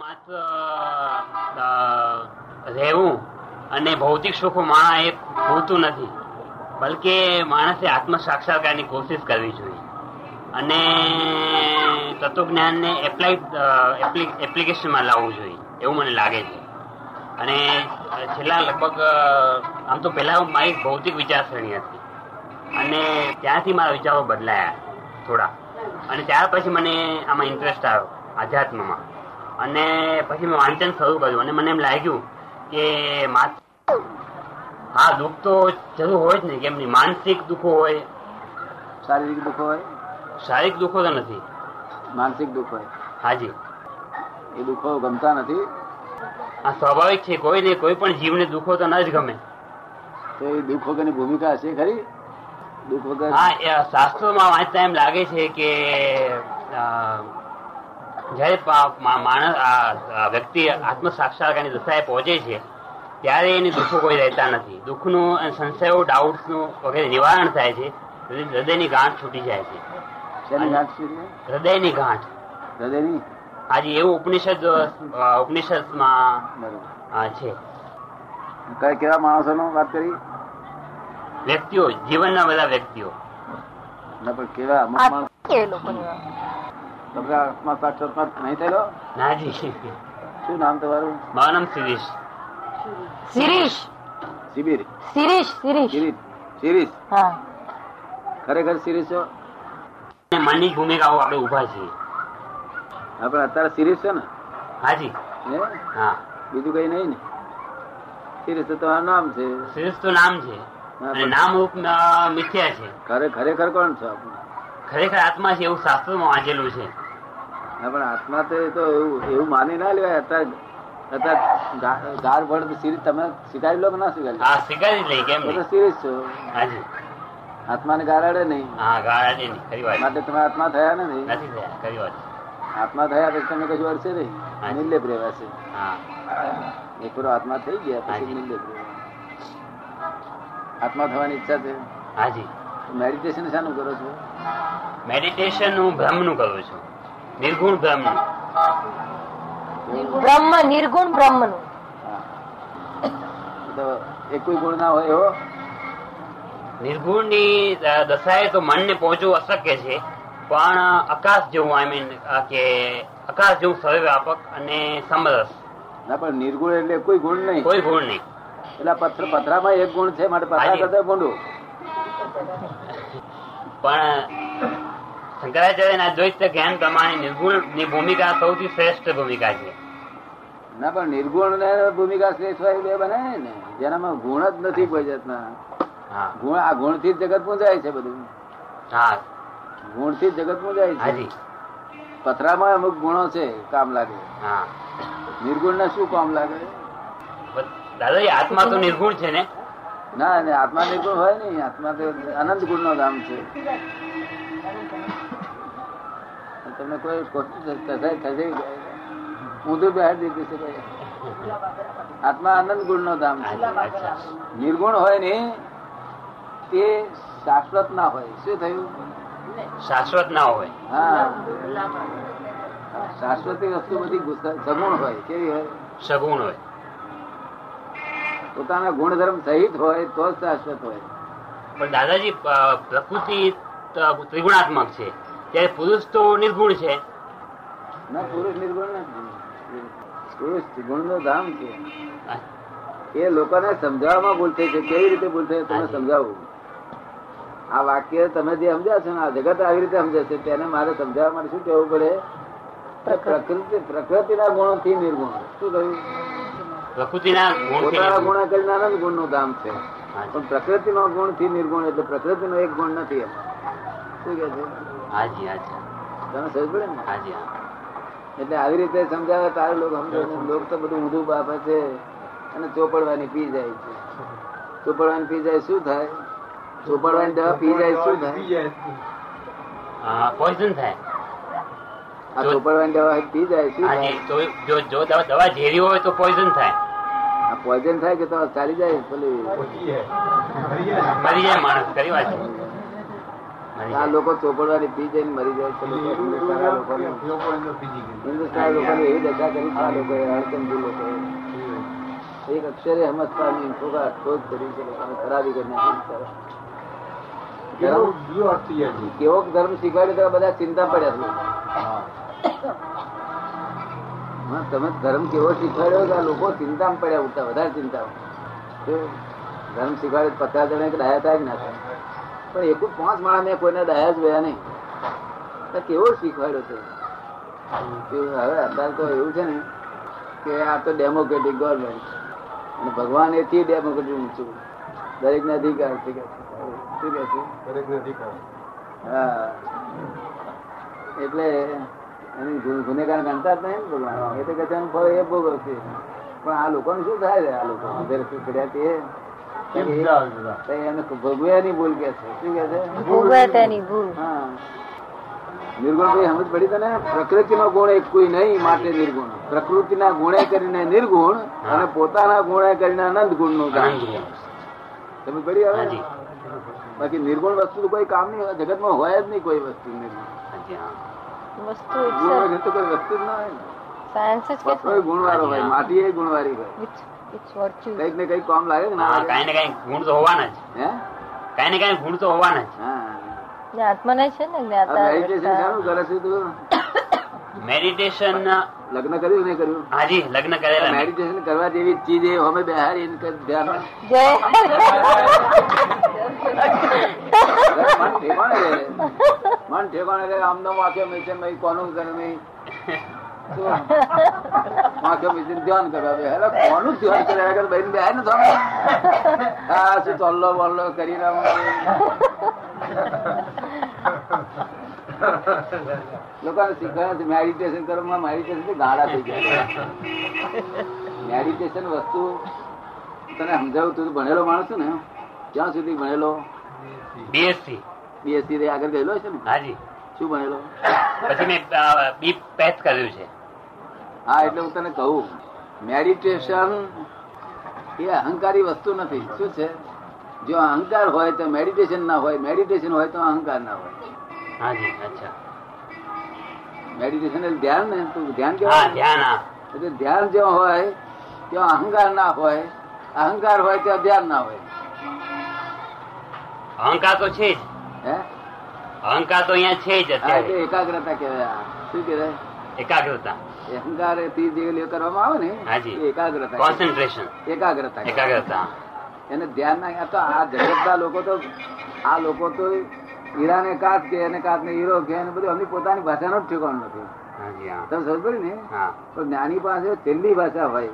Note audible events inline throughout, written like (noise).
માત્ર રહેવું અને ભૌતિક સુખો માણા એ પૂરતું નથી, બલકે માણસે આત્મ સાક્ષાત્કારની કોશિશ કરવી જોઈએ. અને તત્વજ્ઞાનને એપ્લાઇડ એપ્લિકેશનમાં લાવવું જોઈએ, એવું મને લાગે છે. અને છેલ્લા લગભગ આમ તો પહેલા મારી ભૌતિક વિચારસરણી હતી. અને ત્યાંથી મારા વિચારો બદલાયા થોડા. અને ત્યાર પછી મને આમાં ઇન્ટરેસ્ટ આવ્યો, આધ્યાત્મમાં. અને પછી મેં વાંચન શરૂ કર્યું અને મને એમ લાગ્યું કે હા દુઃખ તો જરૂર હોય જ ને. કેમ નહીં માનસિક દુઃખો હોય. શારીરિક દુઃખ હોય? શારીરિક દુઃખો તો નથી. માનસિક દુઃખ હોય? હાજી. એ દુઃખો ગમતા નથી? આ સ્વાભાવિક છે. કોઈ ને કોઈ પણ જીવને દુઃખો તો ન જ ગમે. તો એ દુઃખ વગરની ભૂમિકા હશે ખરી? દુઃખ વગર હા એ શાસ્ત્રોમાં વાંચતા એમ લાગે છે કે જ્યારે માણસ વ્યક્તિ આત્મ સાક્ષાત્કારની દશાએ પહોંચે છે ત્યારે એની દુઃખો કોઈ રહેતા નથી. દુઃખનું અને સંશયો ડાઉટ્સનું વગેરે નિવારણ થાય છે હૃદયની ગાંઠ છૂટી જાય છે. હૃદયની ગાંઠ. હૃદયની? આજે એવું ઉપનિષદ ઉપનિષદમાં છે. કઈ કેવા માણસોનો વાત કરી? વ્યક્તિઓ જીવનના બધા વ્યક્તિઓ. ના પણ કેવા તમને આત્મા સાક્ષાત્કાર નહીં થયેલો? નાજી શું નામ તમારું? માનમ નામ શિરીષ. શિરીષ. શિબિર. શિરીષ શિરીષ. શિરીષ શિરીષ. હા. ખરેખર શિરીષ? છો મનની ભૂમિકાઓ આપણે ઊભા છીએ. આપણે અત્યારે શિરીષ છે ને? હાજી હે? હા. બીજું કઈ નહીં ને? શિરીષ તો તમારું નામ છે. શિરીષ તો નામ છે. નામ મિથ્યા છે. ખરે ખરેખર કોણ છો? આપણે ખરેખર આત્મા છે એવું શાસ્ત્રોમાં વાંચેલું છે. પણ આત્મા તો એ તો એવું એવું માની ના લેવાય. અત્યારે અત્યારે ગાર ભળ શિરીષ તમે સ્વીકારી લો કે ના સ્વીકારી હા સ્વીકારી લઈ કેમ તો તો છો. હાજી. આત્માને ગારાડે નહીં. હા ગાળા નહીં ખરી વાત. માટે તમે આત્મા થયા નથી નથી થયા ખરી વાત. આત્મા થયા પછી તમે કશું અડશે નહીં. નિર્લેપ રહેવાશે હા. એક પૂરો આત્મા થઈ ગયા પછી નિર્લેપ આત્મા થવાની ઈચ્છા છે. હાજી. મેડિટેશન શાનું કરો છો? મેડિટેશન હું બ્રહ્મનું કરું છું. નિર્ગુણ બ્રહ્મ. બ્રહ્મ નિર્ગુણ. તો ગુણ ના હોય એવો? નિર્ગુણની અ, દશાએ તો મનને પહોંચવું અશક્ય છે પણ આકાશ જેવું આઈ મીન કે આકાશ જેવું સર્વવ્યાપક અને સમરસ. ના પણ નિર્ગુણ એટલે કોઈ ગુણ નહીં. કોઈ ગુણ નહીં. એટલે પથ્થર પથરામાં એક ગુણ છે માટે પથરા કરતા ગુંડું પણ શંકરાચાર્યના દ્વૈત જ્ઞાન પ્રમાણે નિર્ગુણની ભૂમિકા સૌથી શ્રેષ્ઠ ભૂમિકા છે. ના પણ નિર્ગુણ ભૂમિકા શ્રેષ્ઠ હોય બે બનાવે ને. જેનામાં ગુણ જ નથી કોઈ જાતના. હા. ગુણ આ ગુણથી જગત પૂંજાય છે બધું. હા. ગુણથી જગત પૂંજાય છે. હાજી. પથરામાં અમુક ગુણો છે કામ લાગે. હા. નિર્ગુણ ને શું કામ લાગે? દાદાજી આત્મા તો નિર્ગુણ છે ને? ના આત્મા નિર્ગુણ હોય નહીં. આત્મા તો અનંત ગુણ નો ધામ છે. તમને કોઈ કોશિશ થશે થશે ઊંધું બહાર દીધી છે આત્મા આનંદ ગુણ નો ધામ છે. નિર્ગુણ હોય ને તે શાશ્વત ના હોય. શું થયું? શાશ્વત ના હોય. હા. શાશ્વત વસ્તુ બધી સગુણ હોય. કેવી હોય? સગુણ હોય. પોતાના ગુણધર્મ સહિત હોય તો જ શાશ્વત હોય. પણ દાદાજી પ્રકૃતિ ત્રિગુણાત્મક છે. ત્યારે પુરુષ તો નિર્ગુણ છે. ના પુરુષ નિર્ગુણ નથી. પુરુષ ગુણ નો ધામ છે. એ લોકોને સમજાવવામાં ભૂલ થઈ છે. કેવી રીતે ભૂલ થઈ તમે હાજી. સમજાવું. આ વાક્ય તમે જે સમજ્યા છો ને આ જગત આવી રીતે સમજે છે તેને મારે સમજાવવા માટે શું કહેવું પડે? પ્રકૃતિ પ્રકૃતિના ગુણો થી નિર્ગુણ. શું કહ્યું? પ્રકૃતિના પોતાના. ગુણ કરીને આનંદ ગુણનું ધામ છે. પણ પ્રકૃતિનો ગુણથી નિર્ગુણ એટલે પ્રકૃતિનો એક ગુણ નથી શું કે છે? હાજી હાજી. તમે સમજ પડે ને? હાજી હા. એટલે આવી રીતે સમજાવે તારે લોકો સમજો લોક તો બધું ઊંધું બાપે છે અને ચોપડવાની પી જાય છે. ચોપડવાની પી જાય શું થાય? ચોપડવાની દવા પી જાય શું થાય? હા, પોઈઝન થાય. આ ચોપડવાની દવા પી જાય શું થાય? જો જો દવા દવા ઝેરી હોય તો પોઈઝન થાય. આ પોઈઝન થાય કે તો ચાલી જાય? પેલી મરી જાય. માણસ કરી વાત આ લોકો ચોપડવાની પી જઈને મરી જાય છે. હિન્દુસ્તાન લોકોને એવી દશા કરી આ લોકો હળકંદી લોકો એક અક્ષરે સમજતા નહીં થોડા શોધ કરી છે. લોકોને ખરાબી કરી નાખી ધર્મ કેવો ધર્મ શીખવાડ્યો તો બધા ચિંતા પડ્યા છે. હા, તમે ધર્મ કેવો શીખવાડ્યો આ લોકો ચિંતામાં પડ્યા ઉઠતા વધારે ચિંતા ધર્મ શીખવાડે પચાસ જણા ડાયા થાય જ ના થાય? પણ એક પાંચ માણસ મેં કોઈને દયા જ જોયા નહીં. કેવો શીખવાડ્યો છે? હવે અત્યારે તો એવું છે ને કે આ તો ડેમોક્રેટિક ગવર્મેન્ટ અને ભગવાન એથી ડેમોક્રેટિક ઊંચું દરેક ને અધિકાર શું કે શું? કે છે? હા. એટલે એની ગુનેગાર ગણતા જ નહીં ને ભગવાન. એ તો કે છે ફળ એ ભોગવશે. પણ આ લોકોને શું થાય છે? આ લોકો શું કર્યા તે? તો એને ભોગવ્યાની ભૂલ કે છે. શું કે છે? ભોગવે તેની ભૂલ. હા. નિર્ગુણ સમજ પડી તને? પ્રકૃતિ ગુણ એક કોઈ નહીં માટે નિર્ગુણ. પ્રકૃતિના ગુણે કરીને નિર્ગુણ અને પોતાના ગુણે કરીને અનંત ગુણનું કામ આનંદ પડી આવે? બાકી નિર્ગુણ વસ્તુ તો કોઈ કામ નહીં હોય જગતમાં હોય જ નહીં કોઈ વસ્તુ નિર્ગુણ. વસ્તુ કોઈ વસ્તુ જ ના હોય ગુણવાળો હોય માટી એ ગુણવાળી હોય. કંઈક ને કંઈક કામ લાગે ના હા ને કઈ ગુણ તો હોવાના જ. હે? કાંઈ ને કઈ ગુણ તો હોવાના જ. હા. જ્ઞાત્માને છે ને જ્ઞાતા મેડિટેશન. શાનું કરે છે તું? મેડિટેશન લગ્ન કર્યું નહીં કર્યું? હાજી લગ્ન કરેલા મેડિટેશન કરવા જેવી ચીજ એ અમે બિહારી ધ્યાન મન ઠેકાણે મન ઠેકાણે રહે આમનો વાક્ય મેચે મેં કોનું કરે નહીં. ધ્યાન કરવા બે કોનું ધ્યાન કરે? આગળ બહેન બેહાય ને તમે હા શું તોલ્લો બોલ્લો કરી લોકોને મેડિટેશન કરવામાં મેડિટેશન ગાળા થઈ જાય. મેડિટેશન વસ્તુ તને સમજાવું તું ભણેલો માણસ છું ને ક્યાં સુધી ભણેલો બીએસસી બીએસસી આગળ ગયેલો છે ને? હાજી. શું ભણેલો? પછી મેં બી પેચ કર્યું છે. હા એટલે હું તને કહું મેડિટેશન એ અહંકારી વસ્તુ નથી. શું છે? જો અહંકાર હોય તો મેડિટેશન ના હોય મેડિટેશન હોય તો અહંકાર ના હોય. મેડિટેશન એટલે ધ્યાન ને? તું ધ્યાન હા એટલે ધ્યાન જો હોય ત્યાં અહંકાર ના હોય. અહંકાર હોય ત્યાં ધ્યાન ના હોય. અહંકાર તો છે જ. હે? અહંકાર તો અહીંયા છે જ એકાગ્રતા કેવાય શું કેવાય એકાગ્રતા. અહંકાર કરવામાં આવે ને એકાગ્રતા. કોન્સન્ટ્રેશન એકાગ્રતા. એકાગ્રતા. એને ધ્યાન ના આ તો આ જગતના લોકો તો આ લોકો તો હીરાને કાચ કે એને કાચ ને હીરો કે એને બધું એમની પોતાની ભાષાનો જ ઠેકાણ નથી. તમે સમજ ને? તો જ્ઞાની પાસે છેલ્લી ભાષા હોય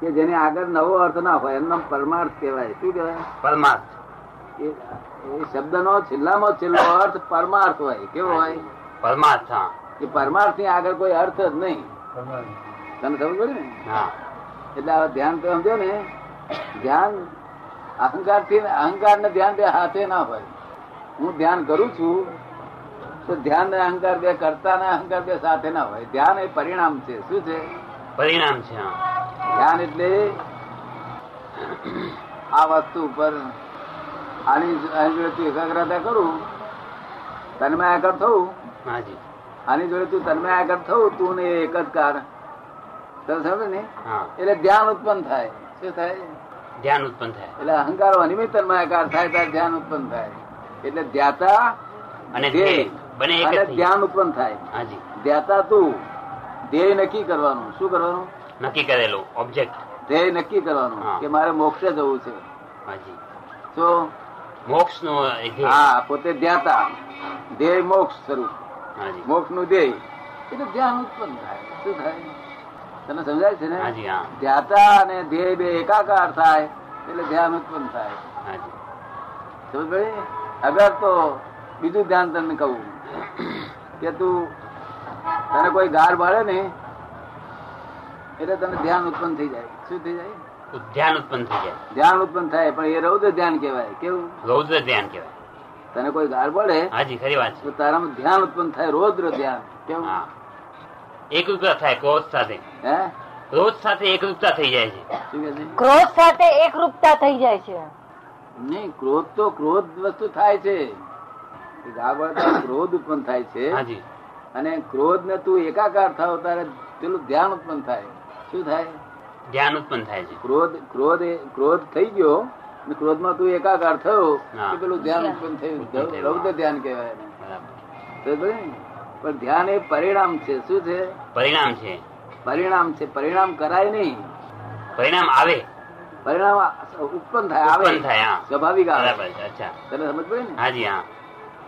કે જેને આગળ નવો અર્થ ના હોય એમનો પરમાર્થ કહેવાય. શું કહેવાય? પરમાર્થ. એ એ શબ્દનો છેલ્લામાં છેલ્લો અર્થ પરમાર્થ હોય. કેવો હોય? પરમાર્થ એ પરમાર્થની આગળ કોઈ અર્થ જ નહીં. તને સમજ પડી ને? એટલે આ ધ્યાન તો સમજો ને ધ્યાન અહંકારથી અહંકાર ને ધ્યાન બે હાથે ના હોય. હું ધ્યાન કરું છું તો ધ્યાન ને અહંકાર બે કરતા ને અહંકાર બે સાથે ના હોય. ધ્યાન એ પરિણામ છે. શું છે? પરિણામ છે ધ્યાન એટલે આ વસ્તુ ઉપર આની એકાગ્રતા કરું તન્મયાકર થવું હાજી. આની જોડે તું તન્મયાકર થવું તું ને એક જ કારણ. સમજે ને? એટલે ધ્યાન ઉત્પન્ન થાય. શું થાય? ધ્યાન ઉત્પન્ન થાય. એટલે અહંકાર અનિમિત તન્મયાકાર થાય ત્યારે ધ્યાન ઉત્પન્ન થાય. એટલે ધ્યાતા અને અને ધ્યાન ઉત્પન્ન થાય. હાજી. ધ્યાતા તું. ધ્યેય નક્કી કરવાનું. શું કરવાનું? નક્કી કરેલું. ઓબ્જેક્ટ ધ્યેય નક્કી કરવાનું કે મારે મોક્ષે જવું છે. હાજી. તો મોક્ષનું હા પોતે ધ્યાતા. ધ્યેય મોક્ષ સ્વરૂપ. મોક્ષનું ધ્યેય. એટલે ધ્યાન ઉત્પન્ન થાય. શું થાય? તને સમજાય છે ને? ધ્યાતા અને ધ્યેય બે એકાકાર થાય એટલે ધ્યાન ઉત્પન્ન થાય. સમજ અગર તો બીજું ધ્યાન તને કહું કે તું તને કોઈ ગાર બાળે ને એટલે તને ધ્યાન ઉત્પન્ન થઈ જાય. શું થઈ જાય? ધ્યાન ઉત્પન્ન થઈ જાય. ધ્યાન ઉત્પન્ન થાય પણ એ રૌદ્ર ધ્યાન કહેવાય. કેવું? રૌદ્ર ધ્યાન કહેવાય. તને કોઈ ગાળ પડે હાજી ખરી વાત તો તારામાં ધ્યાન ઉત્પન્ન થાય રોજ ધ્યાન. કેવું? એકરૂપતા થાય ક્રોધ સાથે. હે? ક્રોધ સાથે એકરૂપતા થઈ જાય છે. ક્રોધ સાથે એકરૂપતા થઈ જાય છે. નહીં ક્રોધ તો ક્રોધ વસ્તુ થાય છે. ક્રોધ ઉત્પન્ન થાય છે. અને ક્રોધ ને તું એકાકાર થાવ ત્યારે પેલું ધ્યાન ઉત્પન્ન થાય. શું થાય? ધ્યાન ઉત્પન્ન થાય છે. ક્રોધ ક્રોધ એ- ક્રોધ થઈ ગયો ક્રોધમાં તું એકાકાર થયો કે પેલું ધ્યાન ઉત્પન્ન થયું. રૌદ્ર ધ્યાન કહેવાય? પણ ધ્યાન એ પરિણામ છે. શું છે? પરિણામ છે. પરિણામ છે. પરિણામ કરાય નહીં. પરિણામ આવે. પરિણામ ઉત્પન્ન થાય આવે. થાય સ્વાભાવિક આવે. અચ્છા. તને સમજ પડે ને? હાજી હા.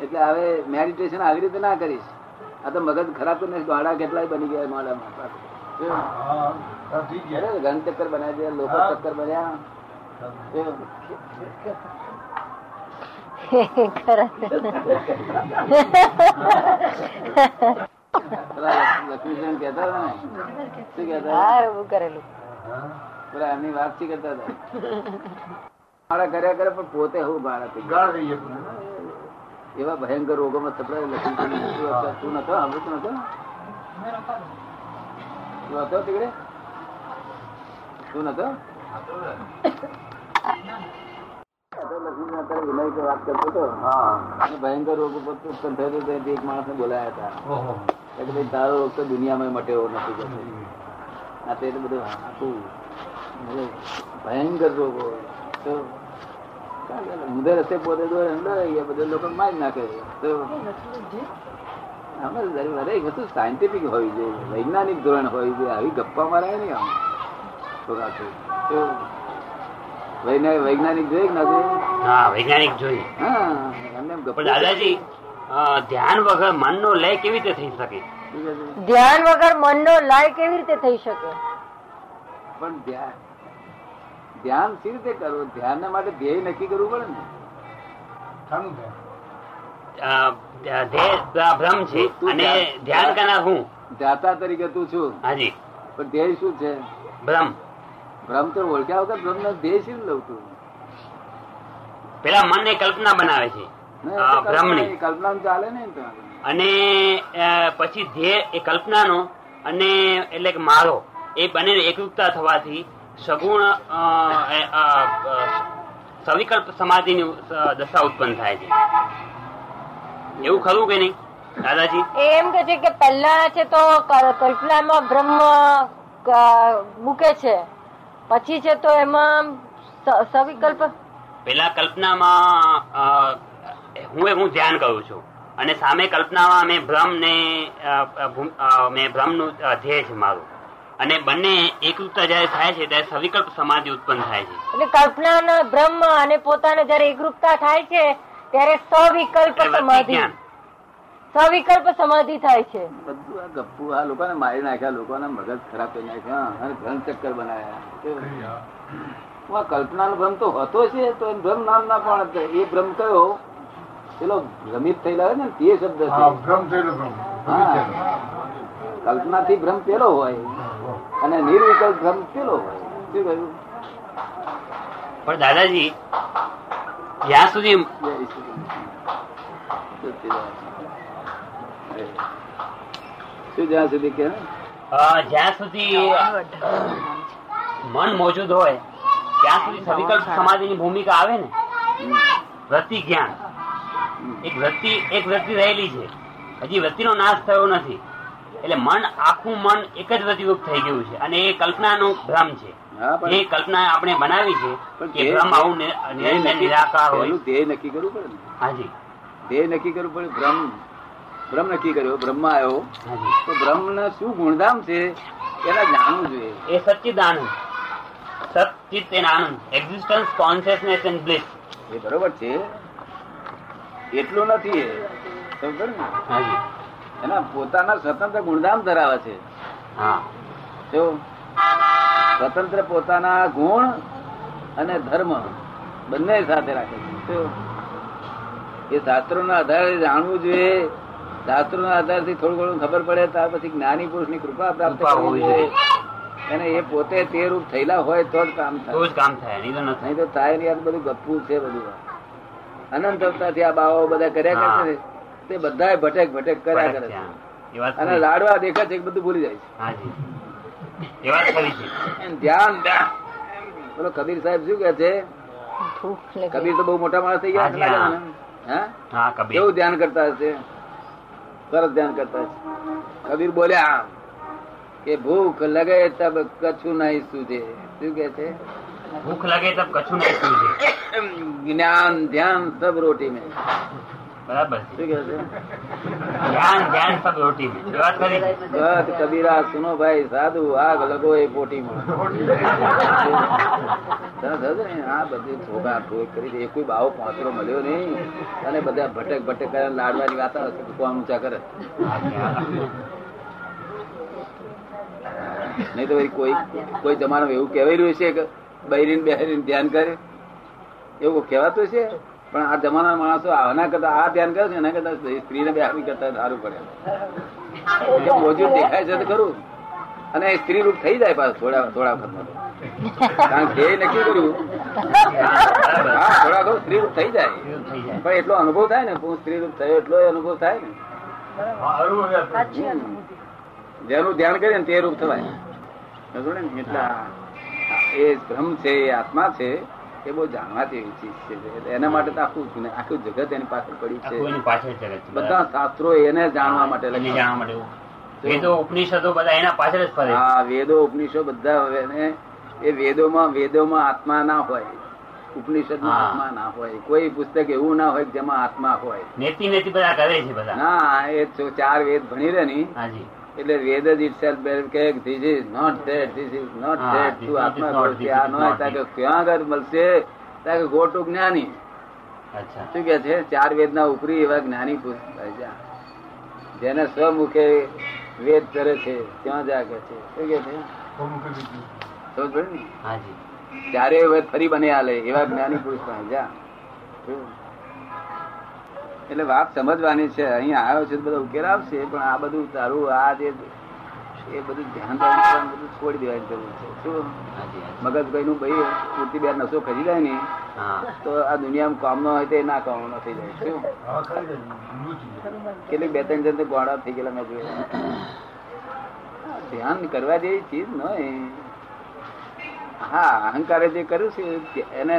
એટલે હવે મેડિટેશન આવી રીતે ના કરીશ. આ તો મગજ ખરાબ કરીને ગાડા કેટલાય બની ગયા માળામાં. ઘન ચક્કર બનાવી દે લોકો ચક્કર બન્યા. લક્ષ્મીશરણ કહેતા હતા કરતા હતા મારા કર્યા કરે પણ પોતે હું થઈ એવા ભયંકર રોગોમાં સપડાય લક્ષ્મીચંદ તું નતો અમૃત નતો તું હતો તીકડે તું નતો? ભયંકર રોગ ઉત્પન્ન થયો એક બોલાયા હતા. એટલે તારો રોગ તો દુનિયામાં મટે નથી આ તો બધું આખું એટલે ભયંકર રોગો તો મુદે રસ્તે પોતે બધા લોકો મારી નાખે. તો દરેક દરેક વસ્તુ સાયન્ટિફિક હોવી જોઈએ વૈજ્ઞાનિક ધોરણ હોવી જોઈએ આવી ગપ્પા મારાય નહીં આમ. થોડા તો વૈજ્ઞાનિક જોઈ કે ના હા વૈજ્ઞાનિક જોઈ પણ દાદાજી ધ્યાન વગર મનનો લય કેવી રીતે થઈ શકે? ધ્યાન વગર મનનો લય કેવી રીતે થઈ શકે? પણ ધ્યાન ધ્યાન સી રીતે કરવું? ધ્યાન માટે ધ્યેય નક્કી કરવું પડે ને. ભ્રમ છે તું અને ધ્યાન- કરનાર હું? જાતા તરીકે તું છું. હાજી. પણ ધ્યેય શું છે? ભ્રમ. ભ્રમ તો ઓળખ્યા વગર ભ્રમ નો ધ્યેય શું લઉં તું પેલા મન ને કલ્પના બનાવે છે. ભ્રમની. કલ્પના ચાલે ને અને પછી ધ્યેય એ કલ્પનાનો અને એટલે કે મારો એ બંને એકરૂપતા થવાથી સગુણ સવિકલ્પ સમાધિની ની દશા ઉત્પન્ન થાય છે. એવું ખરું કે નહીં દાદાજી? એમ કે છે કે પહેલા છે તો કલ્પનામાં બ્રહ્મ મૂકે છે. પછી છે તો એમાં સવિકલ્પ? પેલા કલ્પનામાં હું હું ધ્યાન કરું છું. અને સામે કલ્પનામાં મેં ભ્રમ ને મેં ભ્રમનું ધ્યેય છે મારું. અને બંને એકરૂપતા જયારે થાય છે ત્યારે સવિકલ્પ સમાધિ ઉત્પન્ન થાય છે. એટલે કલ્પના બ્રહ્મ અને પોતાને જયારે એકરૂપતા થાય છે ત્યારે સવિકલ્પ સમાધિ. સવિકલ્પ સમાધિ થાય છે. બધું આ ગપ્પુ આ લોકોને મારી નાખ્યા લોકોના મગજ ખરાબ કરી નાખ્યા. અને ઘન ચક્કર બનાવ્યા કલ્પનાનો ભ્રમ તો હતો છે તો એ ભ્રમ નામ ના પણ એ ભ્રમ કયો? પેલો ભ્રમિત થયેલા હોય ને તે શબ્દ છે. કલ્પના થી ભ્રમ. પેલો હોય. અને નિર્વિકલ્પ ભ્રમ પેલો હોય. શું કહ્યું? પણ દાદાજી જ્યાં સુધી. શું જ્યાં સુધી કે? જ્યાં સુધી મન મોજૂદ હોય ત્યાં સુધી સવિકલ્પ સમાધિની ભૂમિકા આવે ને? વૃત્તિ જ્ઞાન. એક વૃત્તિ એક વૃત્તિ રહેલી છે. હજી વૃત્તિનો નાશ થયો નથી. એટલે મન આખું મન એક જ વૃત્તિરૂપ થઈ ગયું છે. અને એ કલ્પનાનું ભ્રમ છે. એ કલ્પના આપણે બનાવી છે પણ કે ભ્રમ આવું નિરાકાર હોય. ધ્યેય નક્કી કરવું પડે હાજી ધ્યેય નક્કી કરવું પડે ભ્રમ. ભ્રમ નક્કી કર્યો? બ્રહ્મ આવ્યો. તો બ્રહ્મ શું ગુણધામ છે? એના જાણવું જોઈએ. એ સચિત એન આનંદ. એક્ઝિસ્ટન્સ કોન્શિયસનેસ એન્ડ બ્લિસ એ બરોબર છે. એટલું નથી એ. ને? એના પોતાના સ્વતંત્ર ગુણધામ ધરાવે છે. હા. જો સ્વતંત્ર પોતાના ગુણ અને ધર્મ બંને સાથે રાખે છે. એ એ શાસ્ત્રોના આધારે જાણવું જોઈએ શાસ્ત્રોના આધારથી થોડું ઘણું ખબર પડે ત્યાર પછી જ્ઞાની પુરુષની કૃપા પ્રાપ્ત હોવી જોઈએ. અને એ પોતે તે રૂપ થયેલા હોય તો જ કામ થાય. જ કામ થાય નહીં તો નથી નહીં તો થાય નહીં આ બધું ગપ્પુ છે બધું. અનંત અવતારથી આ બાવાઓ બધા કર્યા કરે છે. તે બધા ભટેક ભટેક કર્યા કરે છે. અને લાડવા દેખા છે બધું ભૂલી જાય છે. હાજી એ વાત ખરી છે. એમ ધ્યાન. બોલો કબીર સાહેબ શું કે છે? કબીર તો બહુ મોટા માણસ થઈ ગયા હા. કેવું ધ્યાન કરતા હશે? સરસ ધ્યાન કરતા છે કબીર બોલ્યા કે ભૂખ લગે તબ કછું નહીં સૂજે. શું કે છે? ભૂખ લગે તબ કછું નહીં સૂઝે જ્ઞાન ધ્યાન સબ રોટી મેં. બરાબર ધ્યાન ધ્યાન વાત કરી? કબીરા સુનો ભાઈ સાધુ આગ લગો એ પોટી માં આ બધી ઠોકા ઠોક કરી. કોઈ બાવો પાંચરો મળ્યો નહીં. અને બધા ભટક ભટક કરે લાડવાની વાત કોણ ઊંચા કરે. નહીં તો કોઈ કોઈ જમાનામાં એવું કહેવાય રહ્યું છે કે બહેરીને બેહરીને ધ્યાન કરે? એવું કહેવાતું છે પણ આ જમાના માણસો આના કરતા આ ધ્યાન કરે છે એના કરતા સ્ત્રીને બેહાવી કરતા સારું પડે. મોજું દેખાય છે તો ખરું. અને સ્ત્રી રૂપ થઈ જાય પાછું થોડા થોડા વખતમાં કારણ કે નક્કી કર્યું. હા થોડા વખત સ્ત્રી રૂપ થઈ જાય. પણ એટલો અનુભવ થાય ને હું સ્ત્રી રૂપ થયો એટલો અનુભવ થાય ને. જેનું ધ્યાન કરીએ ને તે રૂપ થવાય. એટલે એ ભ્રમ છે એ આત્મા છે એ બહુ જાણવા જેવી ચીજ છે. એના માટે તો આખું આખું જગત એની પાછળ પડ્યું છે. બધા શાસ્ત્રો એને જાણવા માટે જાણવા માટે વેદો ઉપનિષદો બધા એના પાછળ જ ફરે હા વેદો ઉપનિષદો બધા એને એ વેદોમાં વેદોમાં આત્મા ના હોય. ઉપનિષદમાં આત્મા ના હોય. કોઈ પુસ્તક એવું ના હોય જેમાં આત્મા હોય. નેતિ નેતિ બધા કરે છે બધા. ના એ ચાર વેદ ભણી રહે ની. હાજી એટલે વેદ જ ઇટ સેલ્ફ બેર કે this is not that this is not that તું આત્મા છે આ is તાકે ક્યાં આગળ મળશે? તાકે ગોટુ જ્ઞાની. શું કે છે? ચાર વેદના ઉપરી એવા જ્ઞાની પુરુષ. જેને સ્વમુખે વેદ કરે છે ત્યાં જાગે છે. શું કે છે? ચારે ફરી બને આલે એવા જ્ઞાની પુરુષ પાસે જા? એટલે વાત સમજવાની છે. અહીંયા આવ્યો છે બધો ઉકેલ આવશે પણ આ બધું તારું આ જે એ બધું ધ્યાન બધું છોડી દેવાની જરૂર છે. શું. મગજ ભાઈ ભાઈ પૂરતી બે નસો ખરી જાય ને તો આ દુનિયામાં કામ ન હોય તો એ ના કામ ન થઈ જાય. શું? કેટલીક બે ત્રણ જણ ગોળા થઈ ગયેલા મેં જોયું ધ્યાન કરવા જેવી ચીજ ન હા અહંકારે જે કર્યું છે એને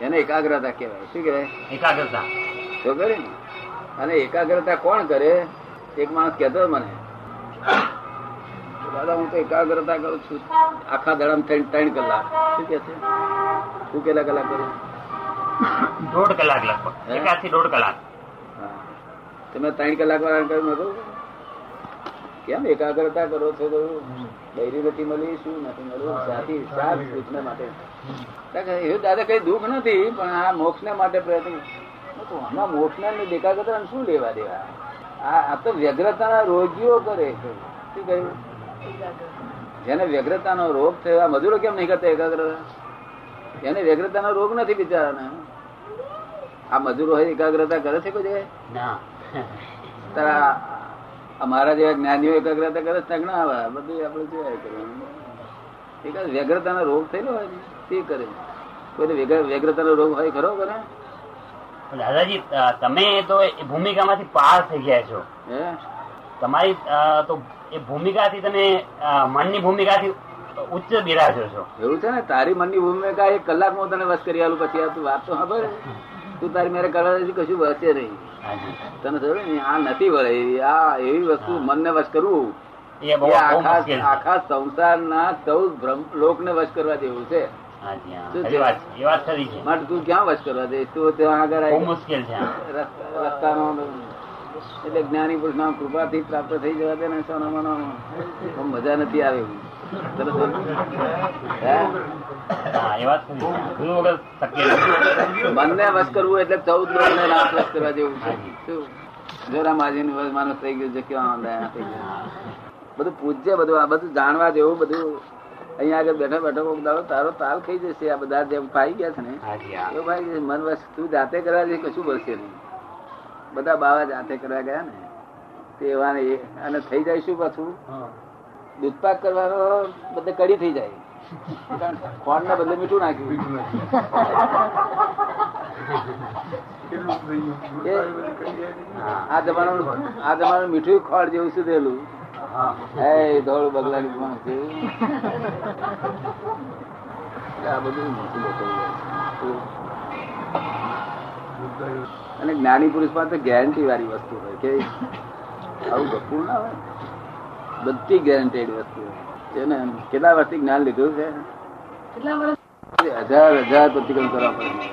એને એકાગ્રતા કહેવાય. શું કહેવાય? એકાગ્રતા. તો કરે. અને એકાગ્રતા કોણ કરે? એક માણસ કહેતો મને દાદા હું તો એકાગ્રતા કરું છું. આખા દડામાં ત્રણ ત્રણ કલાક. શું કે છે? તું કેટલા કલાક કરું? દોઢ કલાક લગભગ. એકાદથી દોઢ કલાક. તમે ત્રણ કલાક વાળા કહ્યું મેં કેમ એકાગ્રતા કરો છો તો? બૈરી નથી મળી શું નથી મળ્યું સાથી સાત સૂચના માટે. દાદા કઈ દુઃખ નથી પણ આ મોક્ષ માટે પ્રયત્ન આમાં મોક્ષ ને એકાગ્રતા શું લેવા દેવા? આ તો વ્યગ્રતાના રોગીઓ કરે છે. શું કહ્યું? જેને વ્યગ્રતાનો રોગ થયો આ મજૂરો કેમ નહીં કરતા એકાગ્રતા? એને વ્યગ્રતાનો રોગ નથી બિચારાને. આ મજૂરો હોય એકાગ્રતા કરે છે કોઈ ના. અમારા જેવા જ્ઞાનીઓ એકાગ્રતા કરે છે ના આવે. બધું આપણે જોયા કરવાનું વ્યગ્રતાનો રોગ થયેલો હોય ને તે કરે. કોઈ વ્યગ્રતા વ્યગ્રતાનો રોગ હોય ખરો કરે દાદાજી તમે તો એ ભૂમિકામાંથી પાર થઈ ગયા છો. તમારી તો એ ભૂમિકાથી તમે મનની ભૂમિકાથી ઉચ્ચ બિરાજો છો. એવું છે ને? તારી મનની ભૂમિકા એક કલાકમાં તને વશ કરી આલું પછી તું વાત તો ખબર તું તારી મેરે કરવા જેથી કશું વસે નહીં. તને ખબર ને આ નથી વળે આ એવી વસ્તુ મનને વશ કરવું. એ આખા આખા સંસારના ચૌદ બ્રહ્મ લોકને વશ કરવા જેવું છે. માટે તું ક્યાં કરવા દે? તું ત્યાં આગળ બહુ મુશ્કેલ છે રસ્તાનો એટલે જ્ઞાની પુરુષ ના કૃપાથી પ્રાપ્ત થઈ જવા દે ને સોના માના મજા નથી આવે બંને વશ કરવું એટલે ચૌદ લોકને રાત વસ કરવા જેવું છે. જોરા માજી નું માનસ થઈ ગયું છે ગયા. બધું પૂજ્ય બધું આ બધું જાણવા જેવું બધું અહીંયા આગળ બેઠા બેઠો કોક દાડો તારો તાલ ખાઈ જશે. આ બધા જેમ ફાઈ ગયા છે ને. એ ભાઈ મન વસ તું જાતે કરવા જઈ કશું બોલશે નહીં બધા બાવા જાતે કરવા ગયા ને. તે એવા ને અને થઈ જાય શું પાછું? દૂધપાક કરવાનો બધે કડી થઈ જાય. ખોળ ના બદલે મીઠું નાખ્યું. આ જમાનું આ જમાનું મીઠું ખોળ જેવું શું હે. ધોળ બગલાની પણ છે. આ બધું. અને જ્ઞાની પુરુષમાં તો ગેરંટી વાળી વસ્તુ હોય કે આવું ગપુર ના હોય. બધી ગેરંટેડ વસ્તુ હોય. જેને કેટલા વર્ષથી જ્ઞાન લીધું છે? હજાર હજાર પ્રતિક્રમ કરવા પડે.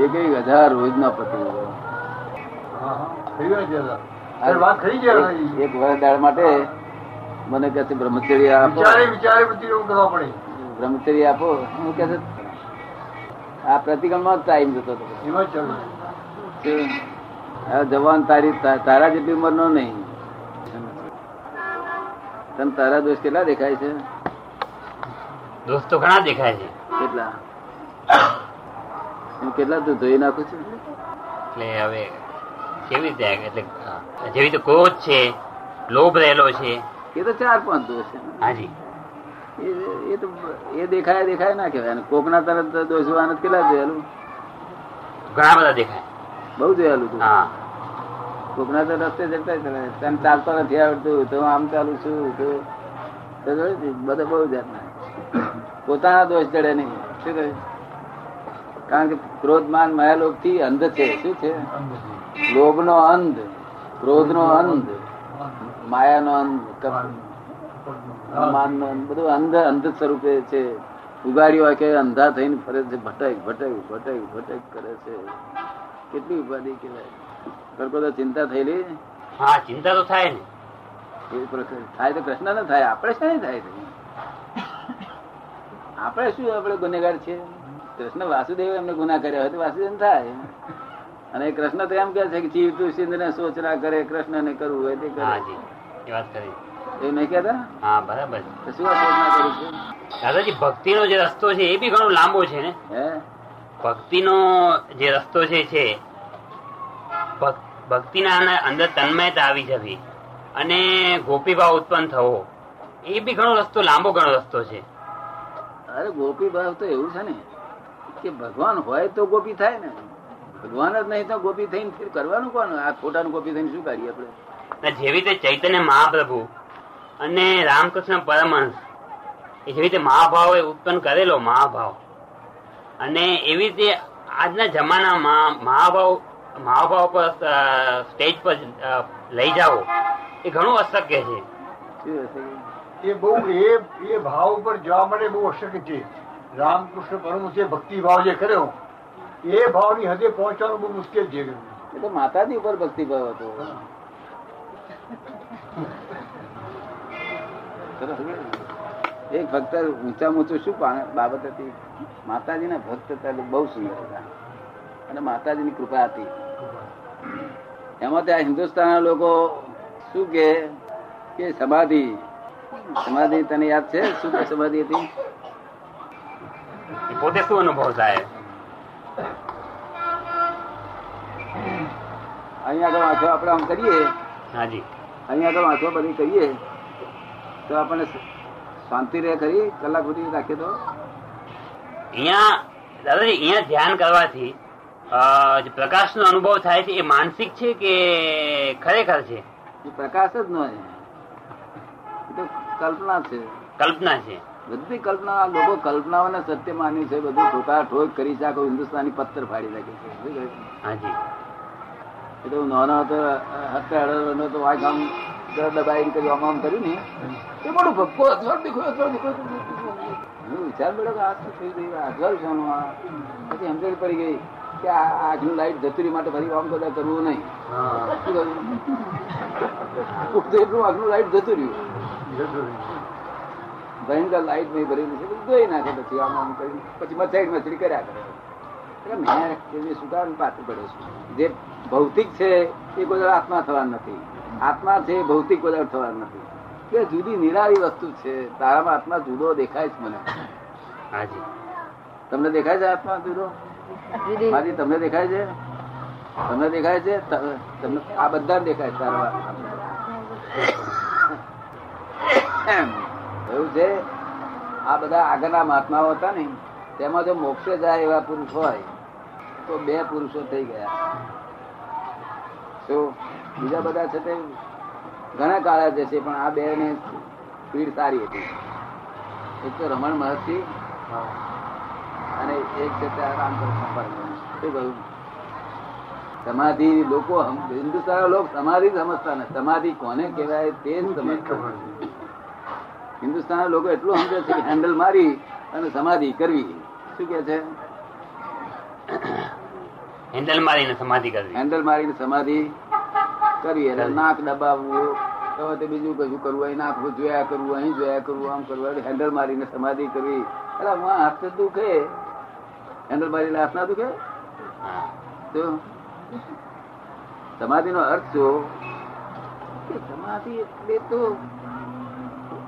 એક એક હજાર રોજના પ્રતિક્રમ થઈ જાય એક વર્ષ દાળ માટે મને કહે છે બ્રહ્મચર્ય આપો. પ્રતિક્રમ બ્રહ્મચર્ય આપો. હું કે છે આ પ્રતિક્રમમાં ટાઈમ જતો હતો. જવાન તારી તારા જેટલી ઉંમરનો નહીં. તને તારા દોષ કેટલા દેખાય છે? દોસ્તો ઘણા દેખાય છે. કેટલા? હું કેટલા તું ધોઈ નાખું છું? એટલે હવે કેવી રીતે એટલે જેવી રીતે ક્રોધ છે લોભ રહેલો છે. એ તો ચાર પાંચ દોષ છે. હાજી. એ- તો એ દેખાય દેખાય ના કહેવાય. કોક ના તરત દોષ જોવાના કેટલા જોયેલું ઘણા બધા દેખાય. બહુ જોયેલું તું. હા. કોકના તો રસ્તે જતા જ તને ચાલતો નથી આવડતું તો આમ ચાલુ છું તો? બધા બહુ જાતના. પોતાના દોષ ચડે નહીં. શું કહે કારણ કે ક્રોધ માન માયાલોકથી અંધ છે. શું છે? લોભ નો અંધ. ક્રોધ નો અંધ માયા નો અંધ માન નો અંધ બધું અંધ અંધ સ્વરૂપે છે. ઉગાડી હોય કે અંધા થઈને ફરે છે ભટક ભટક ભટક ભટક કરે છે. કેટલી ઉપાધિ કહેવાય. તો ચિંતા થયેલી? હા ચિંતા તો થાય ને. એ થાય તો કૃષ્ણ ને થાય આપણે શું થાય? આપણે શું આપણે ગુનેગાર છીએ? કૃષ્ણ વાસુદેવ એમને ગુના કર્યા હોય તો વાસુદેવ થાય. અને કૃષ્ણ તો એમ કે છે કે જીવ તું સિંધ ને સોચના કરે કૃષ્ણ ને કરવું હોય તે કરે એ વાત કરી. એ નહીં કેતા હા બરાબર. શું સોચના કરું છું? દાદાજી ભક્તિનો જે રસ્તો છે એ બી ઘણો લાંબો છે ને? હે? ભક્તિનો જે રસ્તો છે છે ભક્તિ ભક્તિના અંદર તન્મયતા આવી જવી અને ગોપીભાવ ઉત્પન્ન થવો. એ બી ઘણો રસ્તો લાંબો ઘણો રસ્તો છે. અરે ગોપીભાવ તો એવું છે ને કે ભગવાન હોય તો ગોપી થાય ને. ભગવાન જ નહીં તો ગોપી થઈને ફિર કરવાનું કોણ? આ ખોટાનું ગોપી થઈને શું કરીએ આપણે? જેવી રીતે ચૈતન્ય મહાપ્રભુ અને રામકૃષ્ણ પરમહંસ એ જેવી રીતે મહાભાવે ઉત્પન્ન કરેલો મહાભાવ. અને એવી રીતે આજના જમાનામાં મહાભાવ મહાભાવ પર સ્ટેજ પર લઈ જાઓ એ ઘણું અશક્ય છે. એ બહુ એ એ ભાવ ઉપર જવા માટે બહુ અશક્ય છે. રામકૃષ્ણ પરમહંસે ભક્તિ ભાવ જે કર્યો એ ભાવની હદે પહોંચવાનું બહુ મુશ્કેલ છે એ તો માતાજી ઉપર ભક્તિ ભાવ હતો એક ભક્ત ઊંચા ઊંચું શું બાબત હતી? માતાજીના ભક્ત હતા બહુ સુંદર હતા. અને માતાજીની કૃપા હતી. એમાં ત્યાં હિન્દુસ્તાનના લોકો શું કે કે સમાધિ. સમાધિ તને યાદ છે? શું કે સમાધિ હતી? પોતે શું અનુભવ થાય? અહીંયા આગળ વાંચો આપણે આમ કરીએ. હાજી. અહીંયા આગળ વાંચો બધી કરીએ. તો આપણને શાંતિ રહે કરી કલાક સુધી રાખીએ તો? અહીંયા દાદાજી અહીંયા ધ્યાન કરવાથી પ્રકાશ જે પ્રકાશનો અનુભવ થાય છે એ માનસિક છે કે ખરેખર છે? એ પ્રકાશ જ ન તો કલ્પના છે. કલ્પના છે. બધી કલ્પના લોકો કલ્પનાઓને સત્ય માન્યું છે બધું ઠોકા ઠોક કરી છે આખું હિન્દુસ્તાની પથ્થર ફાડી નાખે છે? હાજી. એટલે હું નાનો હતો હત્યા અઢારનો તો આમ દર દબાઈને કર્યું આમ આમ કર્યું ને. એ મોટું ભક્કો અથવાડ દીખો અથવાડ દીખો હું વિચાર પડ્યો કે આ શું થઈ ગયું? અથવાડ છે આ પછી સમજણ પડી ગઈ કે આ આજનું લાઈટ જતુરી માટે ફરી આમ બધા કરવું નહીં. શું આગનું લાઈટ જતું રહ્યું. ભયંકર લાઈટ નહીં ભરેલી છે બધું ધોઈ નાખે પછી આમ આમ કરી પછી મચાઈ મચડી કર્યા કરે. એટલે મેં કેવી શું કામ પાછું પડે છે. જે ભૌતિક છે એ કોઈ આત્મા થવાનું નથી. આત્મા છે ભૌતિક કોઈ થવાનું નથી. કે જુદી નિરાળી વસ્તુ છે તારામાં આત્મા જુદો દેખાય છે મને. હાજી. તમને દેખાય છે આત્મા જુદો? મારી તમને દેખાય છે? તમને દેખાય છે? તમને આ બધા દેખાય છે તારા એમ. એવું છે? આ બધા આગળના મહાત્માઓ હતા ને તેમાં જો મોક્ષે જાય એવા પુરુષ હોય તો બે પુરુષો થઈ ગયા. તો બીજા બધા છે તે ઘણા કાળા જશે પણ આ બે ને સ્પીડ સારી હતી. એક તો રમણ મહર્ષિ અને એક છે તે રામકૃષ્ણ શું કહ્યું? સમાધિ લોકો હિન્દુસ્તાન લોકો સમાધિ સમજતા ને. સમાધિ કોને કહેવાય તે સમજતા નથી. હિન્દુસ્તાનના લોકો એટલું સમજે છે કે હેન્ડલ મારી અને સમાધિ કરવી. શું કે છે? હેન્ડલ મારીને સમાધિ કરવી. હેન્ડલ મારીને સમાધિ કરવી એટલે નાક દબાવવું. હવે તે બીજું કશું કરવું અહીં નાક જોયા કરવું અહીં જોયા કરવું આમ કરવું. હેન્ડલ મારીને સમાધિ કરવી. એટલે હું હાથ દુખે. હેન્ડલ મારીને હાથ ના દુખે તો સમાધિ નો અર્થ શું? સમાધિ એટલે તો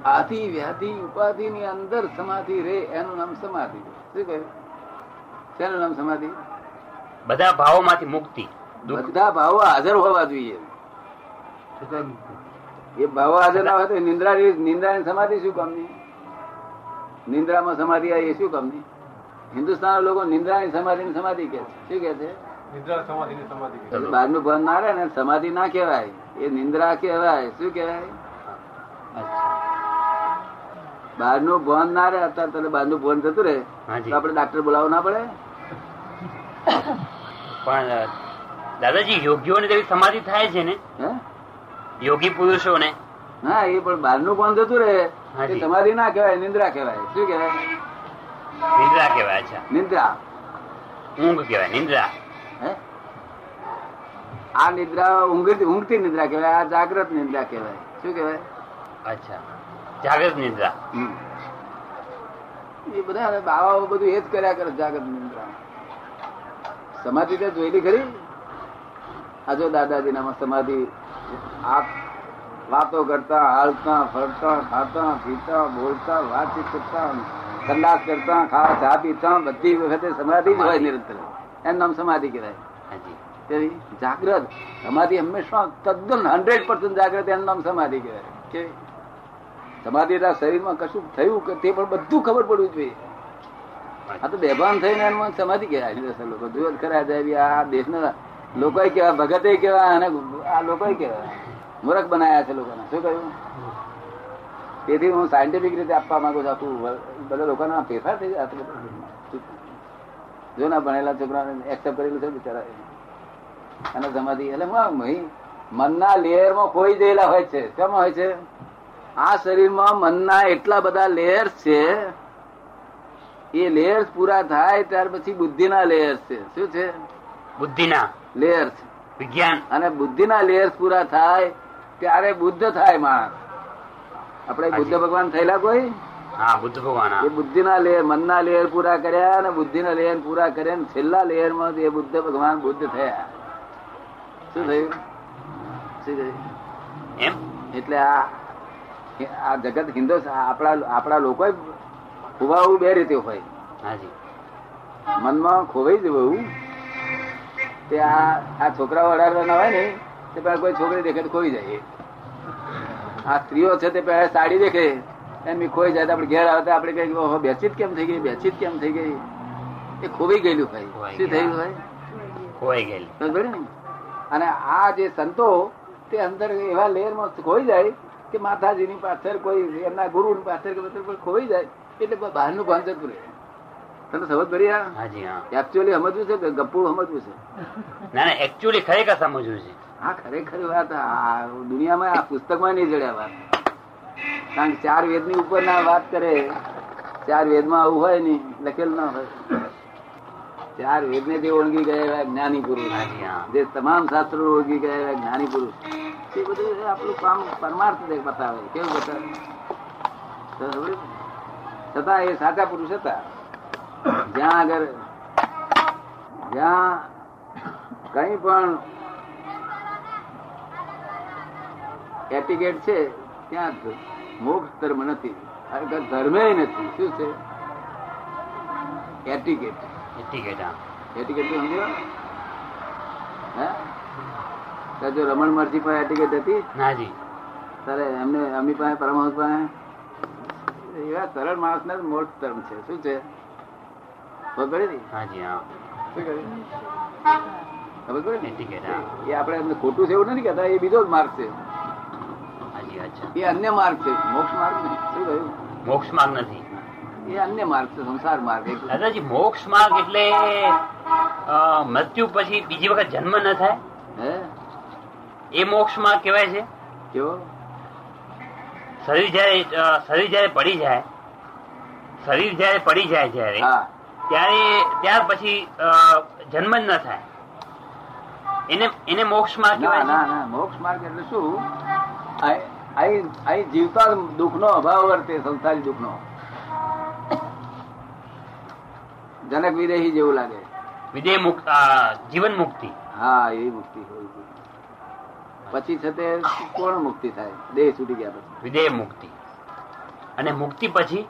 આધિ વ્યાધિ ઉપાધિ ની અંદર સમાધિ રે એનું નામ સમાધિ શું કહ્યું? શેનું નામ સમાધિ? બધા ભાવોમાંથી મુક્તિ બધા ભાવો હાજર હોવા જોઈએ. એ ભાવો હાજર ના હોય તો નિંદ્રા નિંદ્રાની સમાધિ શું કામની? નિંદ્રામાં સમાધિ આવી એ શું કામની? હિન્દુસ્તાન લોકો નિંદ્રાની સમાધિની સમાધિ કે છે. શું કે છે? ચલો. બહારનું ભાન ના રહે ને સમાધિ ના કહેવાય. એ નિંદ્રા કહેવાય. શું કહેવાય? બહારનું ભાન ના રહે અત્યારે તને બહારનું ભાન થતું રહે તો આપણે ડાક્ટર બોલાવવું ના પડે? પણ દાદાજી યોગીઓને જેવી સમાધિ થાય છે ને? યોગી પુરુષોને. હા એ પણ બહારનું ભાન થતું રહે એ ના કહેવાય નિંદ્રા કહેવાય. શું કહેવાય? નિંદ્રા કહેવાય અચ્છા. નિંદ્રા. ઊંઘ કહેવાય નિંદ્રા. હે? આ નિદ્રા ઊંઘ ઊંઘતી નિદ્રા કહેવાય આ જાગ્રત નિદ્રા કહેવાય. શું કહેવાય? અચ્છા. જાગૃત નિદ્રા. એ બધા બાવાઓ બધું એ જ કર્યા કરે જાગૃત નિદ્રા. સમાધિ તે જોયેલી ખરી? આ જો દાદાજી નામાં સમાધિ આ વાતો કરતા હાલતા ફરતા ખાતા પીતા બોલતા વાતચીત કરતા સંદાસ કરતા ખાવા ચા પીતા બધી વખતે સમાધિ જ હોય નિરંતર. એનું નામ સમાધિ કહેવાય. હાજી. જાગ્રત સમાધિ હંમેશા તદ્દન હંડ્રેડ પર્સન્ટ જાગ્રત એનું નામ સમાધિ કહેવાય. કે એટલે શરીરમાં કશું થયું કે તે પણ બધું ખબર પડવું જોઈએ. આ તો બેભાન થઈને એમાં સમાધિ કહેવાય લોકો. જોયો ખરા જાય આ દેશના લોકો કેવા ભગતે કેવા અને આ લોકો કેવા મૂરખ બનાયા છે લોકોને. શું કહ્યું? તેથી હું સાયન્ટિફિક રીતે આપવા માંગુ છું. આખું બધા લોકોના ફેરફાર થઈ જાય. જો ના ભણેલા છોકરાને એક્સેપ્ટ કરેલું છે બિચારા. અને સમાધિ એટલે મનના લેયરમાં ખોઈ જયેલા હોય છે. કેમ હોય છે? આ શરીરમાં મનના એટલા બધા લેયર્સ છે. એ લેયર્સ પૂરા થાય ત્યાર પછી બુદ્ધિના લેયર્સ છે. શું છે? બુદ્ધિના. લેયર્સ વિજ્ઞાન. અને બુદ્ધિના લેયર્સ પૂરા થાય ત્યારે બુદ્ધ થાય માણસ. આપણે બુદ્ધ ભગવાન થયેલા કોઈ? હા બુદ્ધ ભગવાન. એ બુદ્ધિના લેયર મનના લેયર પૂરા કર્યા અને બુદ્ધિના લેયર પૂરા કર્યા અને છેલ્લા લેયરમાં એ બુદ્ધ ભગવાન બુદ્ધ થયા. શું થયું? શું થયું? એમ? એટલે આ આ જગત હિન્દુ આપણા આપણા લોકો ખોવાવું બે રીતે હોય. હાજી. મનમાં ખોવાઈ જવું. તે આ આ છોકરાઓ અઢાર હોય ને તે પેલા કોઈ છોકરી દેખે તો ખોઈ જાય. આ સ્ત્રીઓ છે તે પેલા સાડી દેખે એમ ખોઈ જાય તો આપણે ઘેર આવતા આપણે કઈ બેચીત કેમ થઈ ગઈ બેચીત કેમ થઈ ગઈ? એ ખોવાઈ ગયેલું ભાઈ શું થયું ભાઈ ખોવાઈ ગયેલું. અને આ જે સંતો તે અંદર એવા લેયરમાં ખોઈ જાય કે માતાજીની પાછળ કોઈ એમના ગુરુ પાછળ કે પાછળ કોઈ ખોઈ જાય એટલે બહારનું ભાન જતું રહે તને સમજ ભરી હાજી હા એકચ્યુઅલી સમજવું છે કે ગપ્પું સમજવું છે? ના ના એકચ્યુઅલી ખરેખર સમજવું છે. હા ખરેખર વાત આ દુનિયામાં આ પુસ્તકમાં નહીં જડ્યા વાત. કારણ કે ચાર વેદની ઉપર ના વાત કરે ચાર વેદમાં આવું હોય નહીં લખેલ ના હોય. ચાર વેદને જે ઓળંગી ગયા એવા જ્ઞાની પુરુષ જે તમામ શાસ્ત્રો ઓળગી ગયા એવા જ્ઞાની પુરુષ એ બધું આપણું કામ પરમાર્થ બતાવે. કેવું બતાવે? છતાં એ સાચા પુરુષ હતા. જ્યાં આગળ જ્યાં કઈ પણ એટીકેટ છે ત્યાં મોક્ષ ધર્મ નથી. ધર્મે નથી. શું છે? એટીકેટ. એટીકેટ એટીકેટ સમજ્યો? હે? જો રમણ મરજી પાસે ટિકિટ હતી? હાજી તારે એમને એમની પાસે પરમહંસ પાસે? એવા સરળ માણસ ને મોટ ધર્મ છે. શું છે? એ આપણે એમને ખોટું છે એવું નથી કહેતા એ બીજો જ માર્ગ છે. એ અન્ય માર્ગ છે. મોક્ષ માર્ગ નહીં. શું કહ્યું? મોક્ષ માર્ગ નથી. એ અન્ય માર્ગ છે સંસાર માર્ગ. દાદાજી મોક્ષ માર્ગ એટલે મૃત્યુ પછી બીજી વખત જન્મ ન થાય? હે? એ મોક્ષમાં કહેવાય છે? કેવો? શરીર જયારે શરીર જયારે પડી જાય શરીર જયારે પડી જાય જયારે ત્યારે ત્યાર પછી જન્મ જ ન થાય. એને એને મોક્ષ માર્ગ ના ના મોક્ષ માર્ગ એટલે શું? આ- અહીં જીવતા દુઃખનો અભાવ વર્તે સંસારી દુઃખનો. જનક વિદેહી જેવું લાગે. વિદેહ મુક્ત જીવન મુક્તિ. હા એવી મુક્તિ હોય. પછી છે તે કોણ મુક્તિ થાય? દેહ છૂટી ગયા પછી. વિદેહ મુક્તિ. અને મુક્તિ પછી?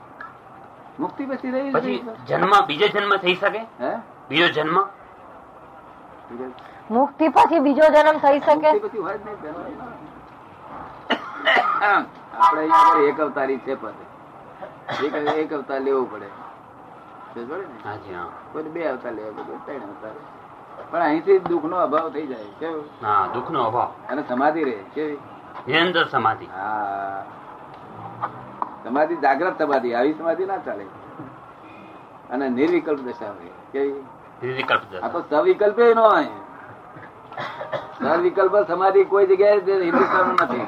મુક્તિ પછી રહી પછી જન્મ બીજો જન્મ થઈ શકે? હે? બીજો જન્મ? મુક્તિ પછી બીજો જન્મ થઈ શકે? પછી હોય જ નહીં. આપણે અહીંયા એક અવતારી છે પદ એક એક અવતાર લેવો પડે. સમજ પડે ને? હાજી હા. કોઈ બે અવતાર લેવા પડે ત્રણ અવતાર. પણ અહીંથી દુઃખ નો અભાવ થઈ જાય કેવું? હા દુઃખ નો અભાવ. અને સમાધિ રહે કેવી? નિરંતર સમાધિ. હા. સમાધિ જાગ્રત સમાધિ આવી સમાધિ ના ચાલે. અને નિર્વિકલ્પ દશા હોય કેવી? તો સવિકલ્પે ન હોય. સવિકલ્પ સમાધિ કોઈ જગ્યાએ હિન્દુસ્તાન નથી.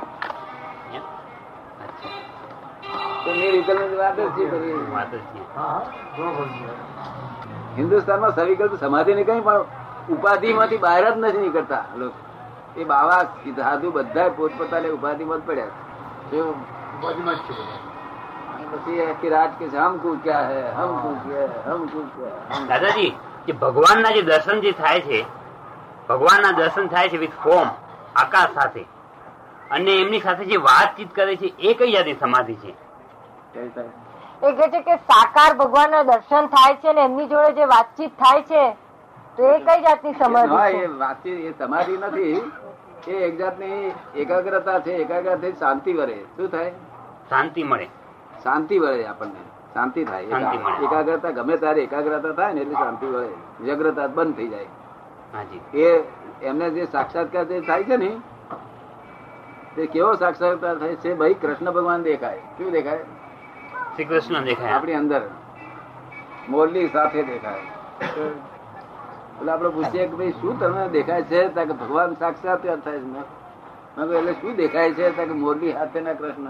તો નિર્વિકલ્પ. વાત જ છે. હિન્દુસ્તાનમાં સવિકલ્પ સમાધિ ની કઈ પણ ઉપાધિ માંથી બહાર જ નથી નીકળતા લોકો. એ બાવા સાધુ બધા પોતપોતાની ઉપાધિ માં પડ્યા પછી આખી રાત કે છે, હમકુ ક્યા હે? હમકુ ક્યા હે, હમકુ ક્યા દાદાજી જે ભગવાનના જે દર્શન જે થાય છે ભગવાનના દર્શન થાય છે વિથ ફોર્મ આકાશ સાથે. અને એમની સાથે જે વાતચીત કરે છે એ કઈ જાતની સમાધિ છે? એ કે છે કે સાકાર ભગવાનના દર્શન થાય છે ને એમની જોડે જે વાતચીત થાય છે એ કઈ જાતની સમાધિ હા એ વાતચીત એ સમાધિ નથી. એ એક જાતની એકાગ્રતા છે એકાગ્રતા શાંતિ વરે શું થાય? શાંતિ મળે. શાંતિ વળે આપણને. શાંતિ થાય. એકાગ્રતા ગમે ત્યારે એકાગ્રતા થાય ને એટલે શાંતિ વળે. વ્યગ્રતા બંધ થઈ જાય. એ એમને જે સાક્ષાત્કાર જે થાય છે ને તે કેવો સાક્ષાત્કાર થાય છે? ભાઈ કૃષ્ણ ભગવાન દેખાય. શું દેખાય? શ્રી કૃષ્ણ દેખાય. આપણી અંદર મોરલી સાથે દેખાય. એટલે આપડે પૂછીએ કે ભાઈ શું તમને દેખાય છે? ત્યાં કે ભગવાન સાક્ષાત થાય છે એટલે શું દેખાય છે? ત્યાં કે મોરલી સાથે ના કૃષ્ણ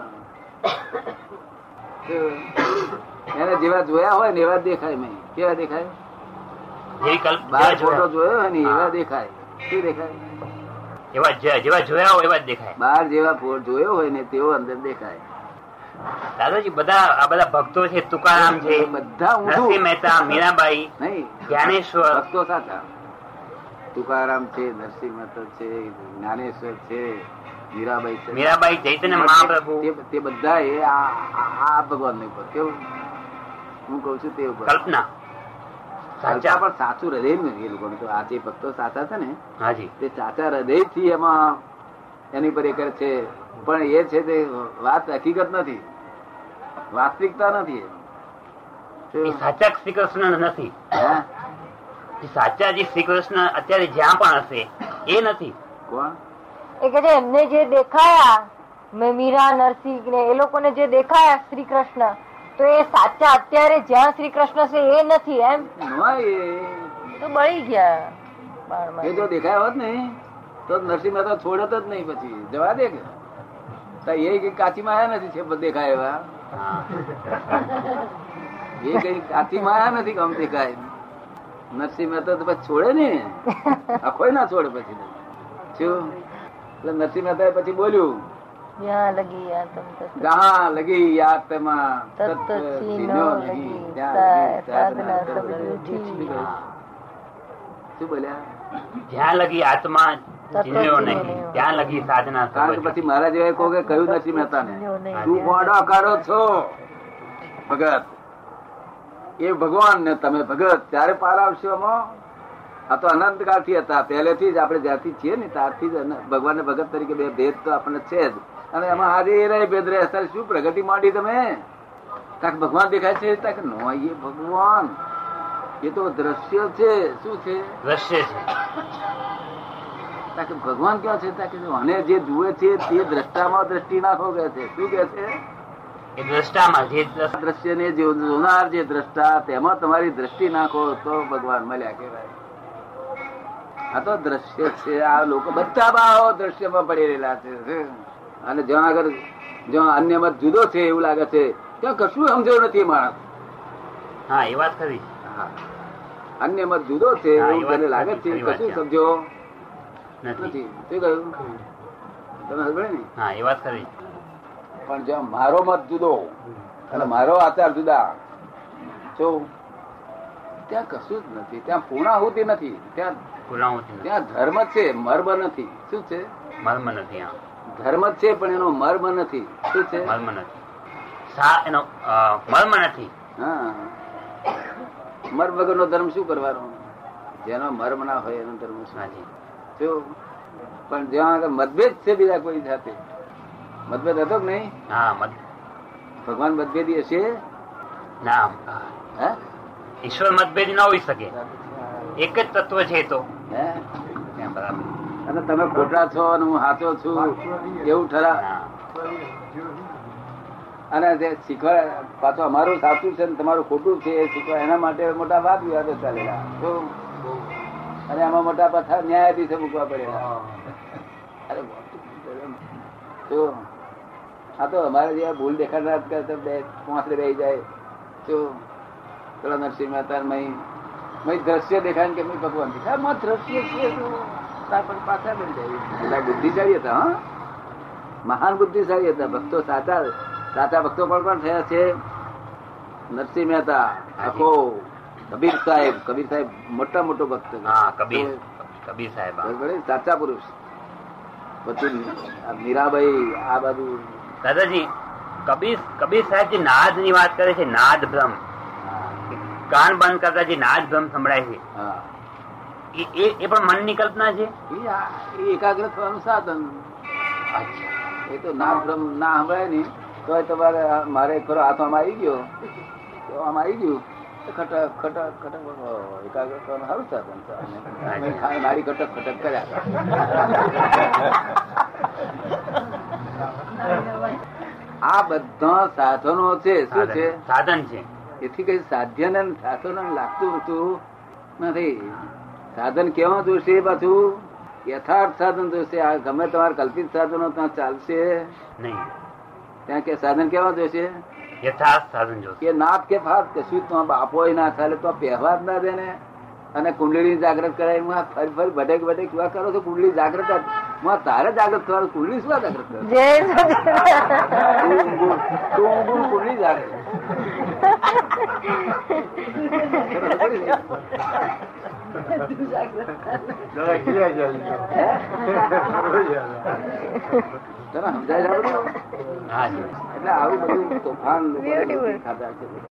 એને જેવા જોયા હોય ને એવા દેખાય મેં. કેવા દેખાય? બાર ફોટો જોયો. હોય ને એવા દેખાય. શું દેખાય? એવા જેવા જોયા હોય એવા દેખાય. બાર જેવા જોયો હોય ને તેવો અંદર દેખાય. દાદાજી બધા આ બધા ભક્તો છે તુકારામ છે બધા નરસિંહ મહેતા મીરાબાઈ નહીં. જ્ઞાનેશ્વર. ભક્તો સાચા તુકારામ છે નરસિંહ મહેતા છે જ્ઞાનેશ્વર છે મીરાબાઈ છે. મીરાબાઈ ચૈતન્ય મહાપ્રભુ. તે- બધા એ આ ભગવાન આ ઉપર. કેવું? હું કઉ છું તે ઉપર. કલ્પના. સાચા. પણ સાચું હૃદય એ લોકોને. તો આ જે ભક્તો સાચા છે ને હાજી. તે સાચા હૃદયથી એમાં એની પર એ કરે છે. પણ એ છે તે વાત હકીકત નથી. વાસ્તવિકતા નથી સાચા શ્રી કૃષ્ણ નથી સાચા જે શ્રી કૃષ્ણ અત્યારે જ્યાં પણ હશે એ નથી. કોણ? એ કે છે એમને જે દેખાયા મેં મીરા નરસિંહ ને એ લોકોને જે દેખાયા શ્રી કૃષ્ણ તો એ સાચા અત્યારે જ્યાં શ્રી કૃષ્ણ છે એ નથી એમ? તો બળી ગયા એ. જો દેખાયા હોત ને તો નરસિંહ મહેતા છોડત જ નહીં પછી. જવા દે કે. તો એ કઈ કાચી માયા નથી છે દેખાય એવા. એ કઈ કાચી માયા નથી ગમતી કઈ નરસિંહ મહેતા તો પછી છોડે ને. કોઈ ના છોડે પછી શું? એટલે નરસિંહ મહેતા પછી બોલ્યું જહા લગી યાદ તેમાં તત્વ તત્વ ચીનો ચીનો નહીં. ત્યાં સાધના સાધના સબ સબ જૂઠી. શું બોલ્યા? જ્યાં લગી આત્મા ત્યાં લગી સાધના કારણ કે પછી? મારા જેવા કહો કે કહ્યું નથી મહેતા ને તું ગોડો કાઢો છો. ભગત એ ભગવાન ને તમે ભગત ત્યારે પાર આવશો આ તો અનંત કાળથી હતા. પહેલેથી જ આપણે જ્યારથી છીએ ને ત્યારથી જ ભગવાન ને ભગત તરીકે બે ભેદ તો આપણને છે જ. અને એમાં આજે એ રહે ભેદ રહે. અત્યારે શું પ્રગતિ માંડી તમે? કાંક ભગવાન દેખાય છે? કાંક નો એ ભગવાન. એ તો દ્રશ્ય છે. શું છે? દ્રશ્ય છે. તાકે ભગવાન ક્યાં છે? તાકે અને જે જુએ છે તે દ્રષ્ટામાં દ્રષ્ટિ નાખો કે છે. શું કે છે? દ્રષ્ટામાં જે દ્રશ્યને જે જોનાર જે દ્રષ્ટા તેમાં તમારી દ્રષ્ટિ નાખો તો ભગવાન મળ્યા કહેવાય. આ તો દ્રશ્ય છે. આ લોકો બધા ભાવો દ્રશ્યમાં પડી રહેલા છે. અને જ્યાં આગળ જ્યાં અન્ય મત જુદો છે એવું લાગે છે ત્યાં કશું સમજ્યો નથી માણસ. હા એ વાત ખરી. હા. અન્ય મત જુદો છે એવું લાગે છે કશું સમજો. નથી. નથી. શું કહ્યું? તમે સમજે ને હા એ વાત ખરી. પણ જો મારો મત જુદો અને મારો આચાર જુદા જો ત્યાં કશું જ નથી. ત્યાં પૂર્ણાહુતિ નથી. ત્યાં પૂર્ણાહુતિ ત્યાં ધર્મ છે મર્મ નથી. શું છે? મર્મ નથી ધર્મ છે પણ એનો મર્મ નથી. શું છે? મર્મ નથી. સા એનો મર્મ નથી. હા. મર્મ વગરનો ધર્મ શું કરવાનો? જેનો મર્મ ના હોય એનો ધર્મ શું? પણ જ્યાં મતભેદ છે બીજા કોઈ સાથે મતભેદ હતો કે નહીં? હા મત ભગવાન મતભેદી હશે? ના હે. ઈશ્વર મતભેદ ના હોઈ શકે. એક જ તત્વ છે તો. અને તમે ખોટા છો અને હું સાચો છું એવું ઠરા અને જે શીખવા પાછું અમારું સાચું છે ને તમારું ખોટું છે એ શીખવા એના માટે મોટા વાત વિવાદો ચાલેલા. અને આમાં મોટા પાછા ન્યાયાધીશો મૂકવા અરે તો આ તો અમારે જે ભૂલ દેખાડનાર કરતા બે પાંચરે રહી જાય. તો પેલા નરસિંહ મહેતા મય મય દ્રશ્ય દેખાય કે મેં ભગવાન દેખાય? દ્રશ્ય છે પણ પાછા બની જાય. બધા બુદ્ધિશાળી હતા હા? મહાન બુદ્ધિશાળી હતા ભક્તો સાચા સાચા ભક્તો પણ પણ થયા છે. નરસિંહ મહેતા આખો કબીર સાહેબ કબીર સાહેબ મોટા મોટો ભક્ત હા કબીર. કબીર સાહેબ સાચા પુરુષ. પછી મીરાબાઈ આ બાજુ. દાદાજી કબીર કબીર સાહેબ જે નાદની વાત કરે છે નાદ ભ્રમ. કાન બંધ કરતા જે નાદ ભ્રમ સંભળાય છે. એ પણ મનની કલ્પના છે? એ એકાગ્ર થવાનું સાધન. એ તો ના ભ્રમ ના સંભળાય નહીં તો તમારે મારે ખરો હાથ આમ આવી ગયો. આમ આવી ગયું. ખટક ખટક ખટક એકાગ્ર કરવાનું સારું છે પણ મારી ખટક ખટક કર્યા. આ બધા સાધનો છે શું છે? સાધન છે. એથી કઈ સાધ્ય ને સાધનો લાગતું હતું નથી. સાધન કેવા જોશે પાછું? યથાર્થ સાધન જોશે. આ ગમે તમારે કલ્પિત સાધનો ત્યાં ચાલશે. નહીં. ત્યાં કે સાધન કેવા જોશે? યથાર્થ સાધન નાથ કે ફાત કે શું તો બાપો ના ચાલે તો પહેવા જ ના દે ને. અને કુંડળી જાગૃત કરાય હું ફરી ફરી ભટેક ભટેક કેવા કરો છો? કુંડળી જાગૃત. હું તારે જાગૃત કરવાનું? કુંડળી શું આ જાગૃત કરે. તું ઊંઘું કુંડળી (laughs) (laughs) તને સમજાય એટલે આવું બધું તોફાન ખાતા છે.